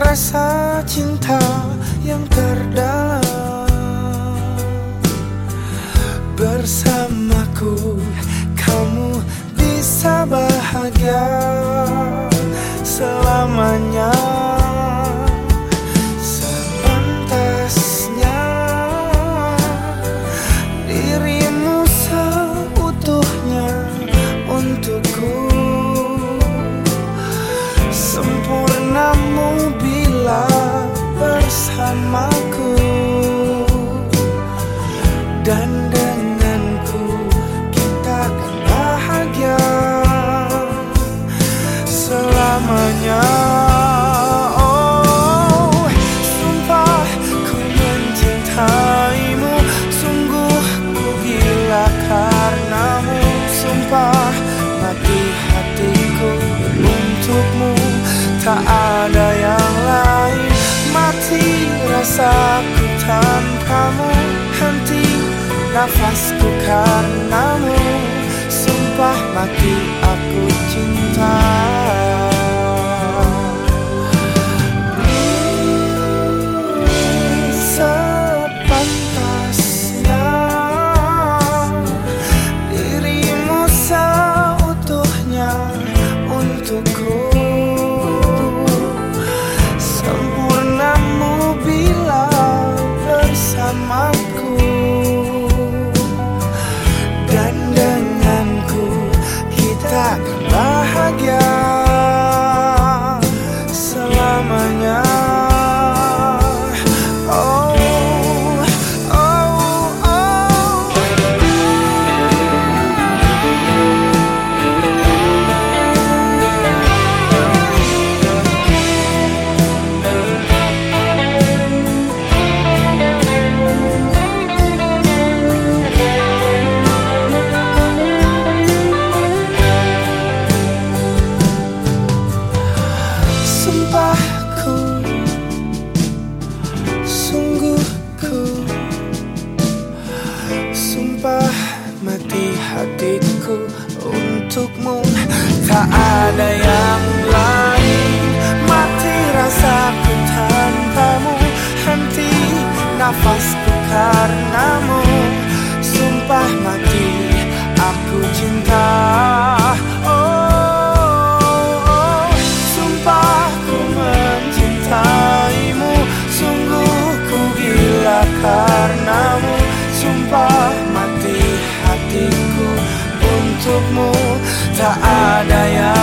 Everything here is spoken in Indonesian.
rasa cinta yang terdalam. Bersama dan denganku kita akan bahagia selamanya. nafasku karenamu untukmu. Tak ada yang yeah.